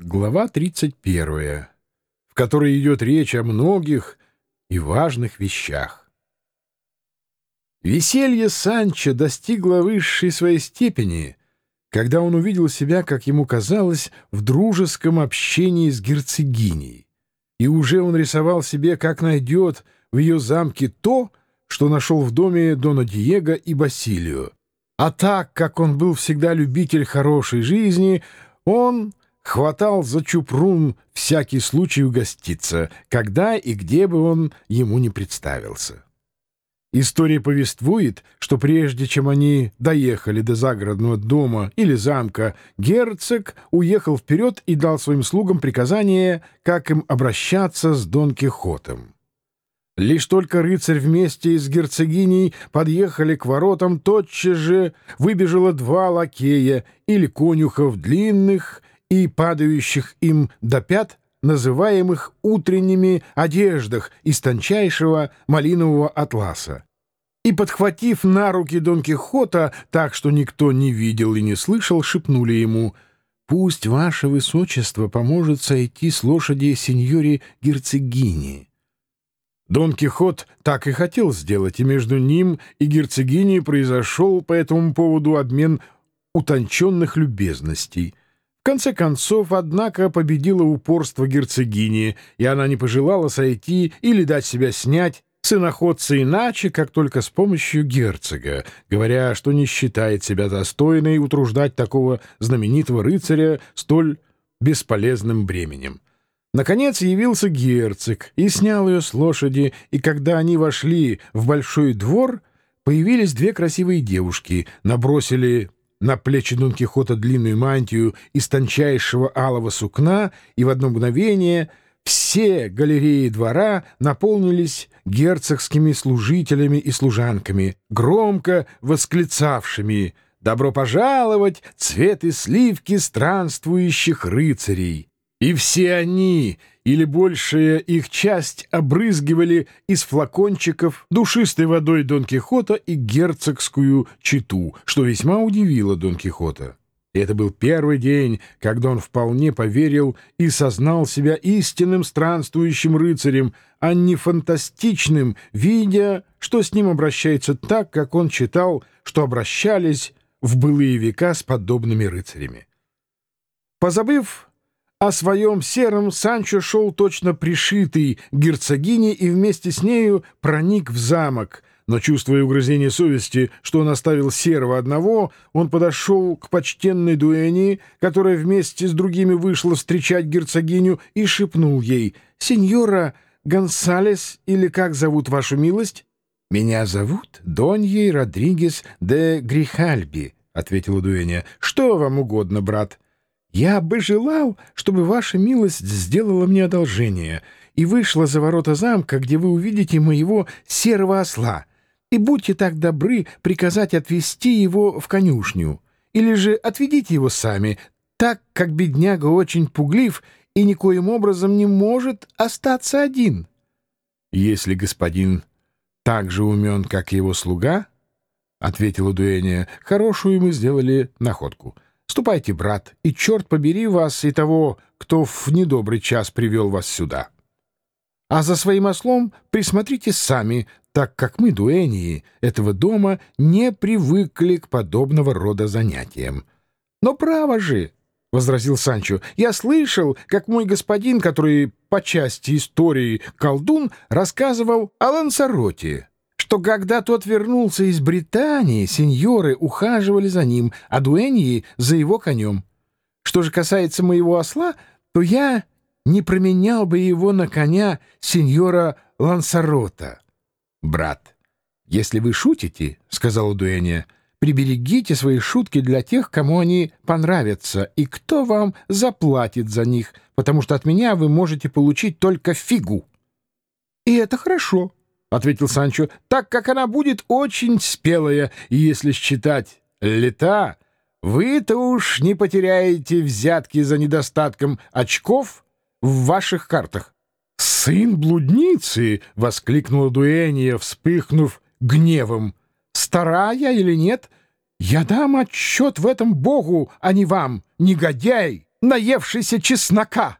Глава 31, в которой идет речь о многих и важных вещах. Веселье Санчо достигло высшей своей степени, когда он увидел себя, как ему казалось, в дружеском общении с герцогиней, и уже он рисовал себе, как найдет в ее замке то, что нашел в доме Дона Диего и Басилио. А так как он был всегда любитель хорошей жизни, он хватал за чупрун всякий случай угоститься, когда и где бы он ему не представился. История повествует, что прежде чем они доехали до загородного дома или замка, герцог уехал вперед и дал своим слугам приказание, как им обращаться с Дон Кихотом. Лишь только рыцарь вместе с герцогиней подъехали к воротам, тотчас же выбежало два лакея или конюха в длинных и падающих им до пят, называемых утренними одеждах из тончайшего малинового атласа. И, подхватив на руки Дон Кихота, так что никто не видел и не слышал, шепнули ему «Пусть ваше высочество поможет сойти с лошади сеньоре герцогини». Дон Кихот так и хотел сделать, и между ним и герцогиней произошел по этому поводу обмен утонченных любезностей — конце концов, однако, победило упорство герцогини, и она не пожелала сойти или дать себя снять с иноходца иначе, как только с помощью герцога, говоря, что не считает себя достойной утруждать такого знаменитого рыцаря столь бесполезным бременем. Наконец явился герцог и снял ее с лошади, и когда они вошли в большой двор, появились две красивые девушки, набросили на плечи Дон Кихота длинную мантию из тончайшего алого сукна, и в одно мгновение все галереи двора наполнились герцогскими служителями и служанками, громко восклицавшими «Добро пожаловать, цветы сливки странствующих рыцарей!» И все они, или большая их часть, обрызгивали из флакончиков душистой водой Дон Кихота и герцогскую читу, что весьма удивило Дон Кихота. И это был первый день, когда он вполне поверил и сознал себя истинным странствующим рыцарем, а не фантастичным, видя, что с ним обращается так, как он читал, что обращались в былые века с подобными рыцарями. Позабыв о своем сером Санчо шел точно пришитый герцогине и вместе с нею проник в замок. Но, чувствуя угрызение совести, что он оставил серого одного, он подошел к почтенной дуэни, которая вместе с другими вышла встречать герцогиню, и шепнул ей «Сеньора Гонсалес, или как зовут вашу милость?» «Меня зовут Доньей Родригес де Грихальби», — ответила дуэня. «Что вам угодно, брат?» Я бы желал, чтобы ваша милость сделала мне одолжение и вышла за ворота замка, где вы увидите моего серого осла, и будьте так добры приказать отвезти его в конюшню, или же отведите его сами, так как бедняга очень пуглив и никоим образом не может остаться один. Если господин так же умен, как его слуга, — ответила Дуэния, — хорошую мы сделали находку — Ступайте, брат, и черт побери вас и того, кто в недобрый час привел вас сюда. А за своим ослом присмотрите сами, так как мы, дуэнии, этого дома не привыкли к подобного рода занятиям. Но право же, — возразил Санчо, — я слышал, как мой господин, который по части истории колдун, рассказывал о Лансароте что когда тот вернулся из Британии, сеньоры ухаживали за ним, а дуэньи — за его конем. Что же касается моего осла, то я не променял бы его на коня сеньора Лансарота. — Брат, если вы шутите, — сказала дуэнья, — приберегите свои шутки для тех, кому они понравятся, и кто вам заплатит за них, потому что от меня вы можете получить только фигу. — И это хорошо, — ответил Санчо, — так как она будет очень спелая, и если считать лета, вы-то уж не потеряете взятки за недостатком очков в ваших картах. — Сын блудницы! — воскликнула Дуэния, вспыхнув гневом. — Старая или нет? Я дам отчет в этом богу, а не вам, негодяй! наевшийся чеснока!»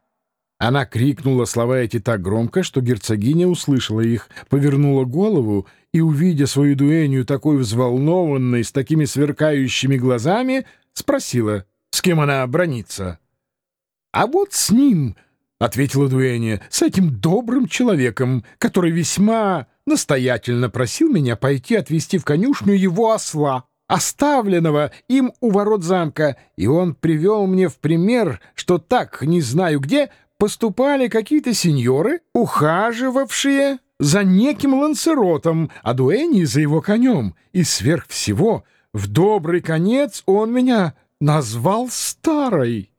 Она крикнула слова эти так громко, что герцогиня услышала их, повернула голову и, увидя свою дуэнью такой взволнованной, с такими сверкающими глазами, спросила, с кем она бронится. «А вот с ним», — ответила дуэнья, — «с этим добрым человеком, который весьма настоятельно просил меня пойти отвезти в конюшню его осла» оставленного им у ворот замка, и он привел мне в пример, что так, не знаю где, поступали какие-то сеньоры, ухаживавшие за неким ланцеротом, а Дуэни за его конем, и сверх всего в добрый конец он меня назвал старой.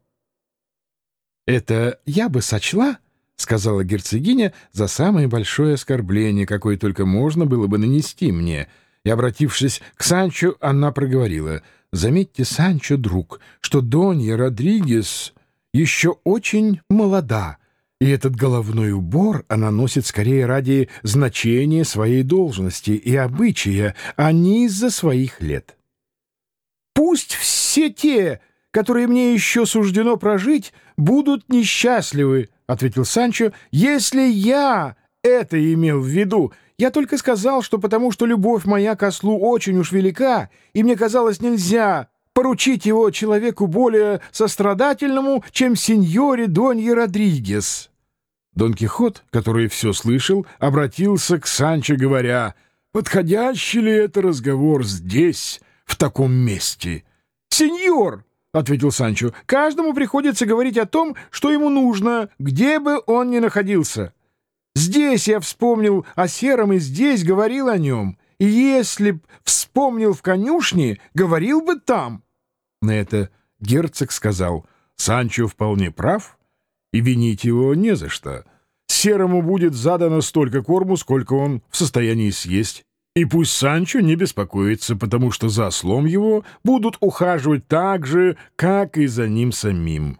«Это я бы сочла, — сказала герцогиня, — за самое большое оскорбление, какое только можно было бы нанести мне». И, обратившись к Санчо, она проговорила, «Заметьте, Санчо, друг, что Донья Родригес еще очень молода, и этот головной убор она носит скорее ради значения своей должности и обычая, а не из-за своих лет. Пусть все те, которые мне еще суждено прожить, будут несчастливы, — ответил Санчо, — если я это имел в виду. Я только сказал, что потому что любовь моя к ослу очень уж велика, и мне казалось нельзя поручить его человеку более сострадательному, чем сеньоре Донье Родригес». Дон Кихот, который все слышал, обратился к Санчо, говоря, «Подходящий ли это разговор здесь, в таком месте?» «Сеньор!» — ответил Санчо, — «каждому приходится говорить о том, что ему нужно, где бы он ни находился. Здесь я вспомнил о сером и здесь говорил о нем, и если б вспомнил в конюшне, говорил бы там». На это герцог сказал, «Санчо вполне прав, и винить его не за что. Серому будет задано столько корму, сколько он в состоянии съесть». И пусть Санчо не беспокоится, потому что за ослом его будут ухаживать так же, как и за ним самим.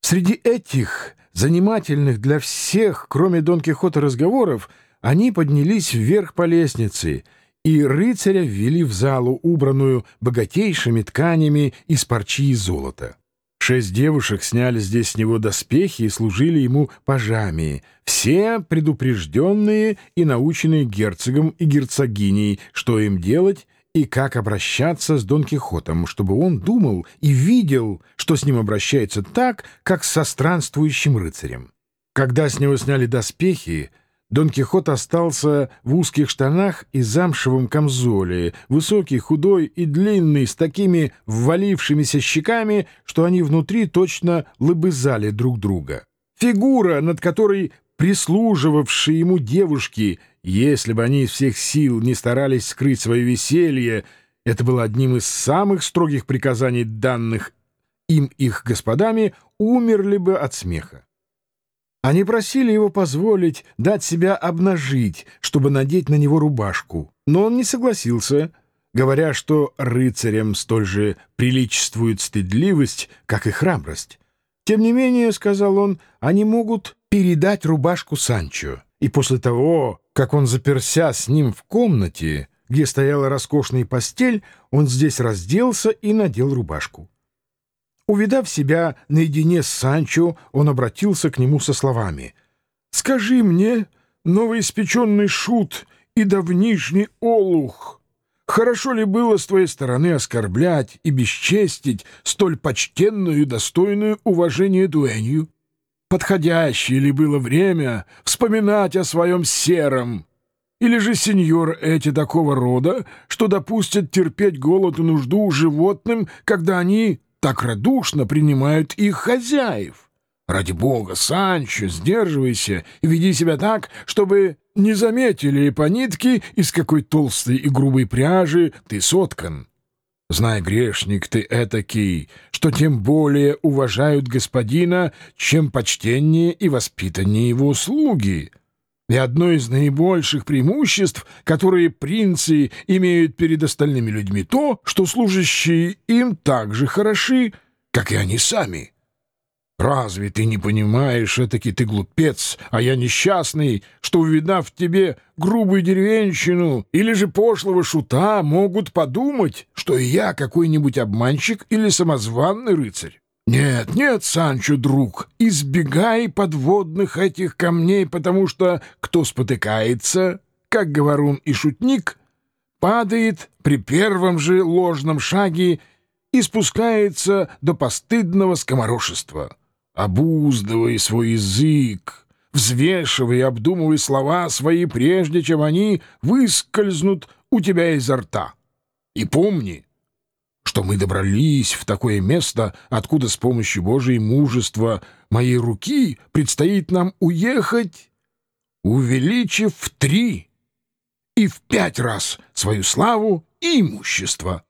Среди этих занимательных для всех, кроме Дон Кихота, разговоров, они поднялись вверх по лестнице — и рыцаря ввели в залу, убранную богатейшими тканями из парчи и золота. Шесть девушек сняли здесь с него доспехи и служили ему пажами, все предупрежденные и наученные герцогом и герцогиней, что им делать и как обращаться с Дон Кихотом, чтобы он думал и видел, что с ним обращается так, как со странствующим рыцарем. Когда с него сняли доспехи, Дон Кихот остался в узких штанах и замшевом камзоле, высокий, худой и длинный, с такими ввалившимися щеками, что они внутри точно лыбызали друг друга. Фигура, над которой прислуживавшие ему девушки, если бы они из всех сил не старались скрыть свое веселье, это было одним из самых строгих приказаний, данных им их господами, умерли бы от смеха. Они просили его позволить дать себя обнажить, чтобы надеть на него рубашку, но он не согласился, говоря, что рыцарям столь же приличествует стыдливость, как и храбрость. Тем не менее, — сказал он, — они могут передать рубашку Санчо. И после того, как он заперся с ним в комнате, где стояла роскошная постель, он здесь разделся и надел рубашку. Увидав себя наедине с Санчо, он обратился к нему со словами. «Скажи мне, новоиспеченный шут и давнишний олух, хорошо ли было с твоей стороны оскорблять и бесчестить столь почтенную и достойную уважения дуэнью? Подходящее ли было время вспоминать о своем сером?» Или же сеньор эти такого рода, что допустят терпеть голод и нужду животным, когда они так радушно принимают их хозяев. Ради бога, Санчо, сдерживайся и веди себя так, чтобы не заметили по нитке, из какой толстой и грубой пряжи ты соткан. Знай, грешник, ты этакий, что тем более уважают господина, чем почтеннее и воспитаннее его слуги». И одно из наибольших преимуществ, которые принцы имеют перед остальными людьми, то, что служащие им так же хороши, как и они сами. Разве ты не понимаешь, этаки ты глупец, а я несчастный, что, увидав в тебе грубую деревенщину или же пошлого шута, могут подумать, что и я какой-нибудь обманщик или самозванный рыцарь? Нет, нет, Санчо, друг, избегай подводных этих камней, потому что кто спотыкается, как говорун и шутник, падает при первом же ложном шаге и спускается до постыдного скоморошества. Обуздывай свой язык, взвешивай и обдумывай слова свои, прежде чем они выскользнут у тебя изо рта. И помни, что мы добрались в такое место, откуда с помощью Божьей мужества моей руки предстоит нам уехать, увеличив в три и в пять раз свою славу и имущество.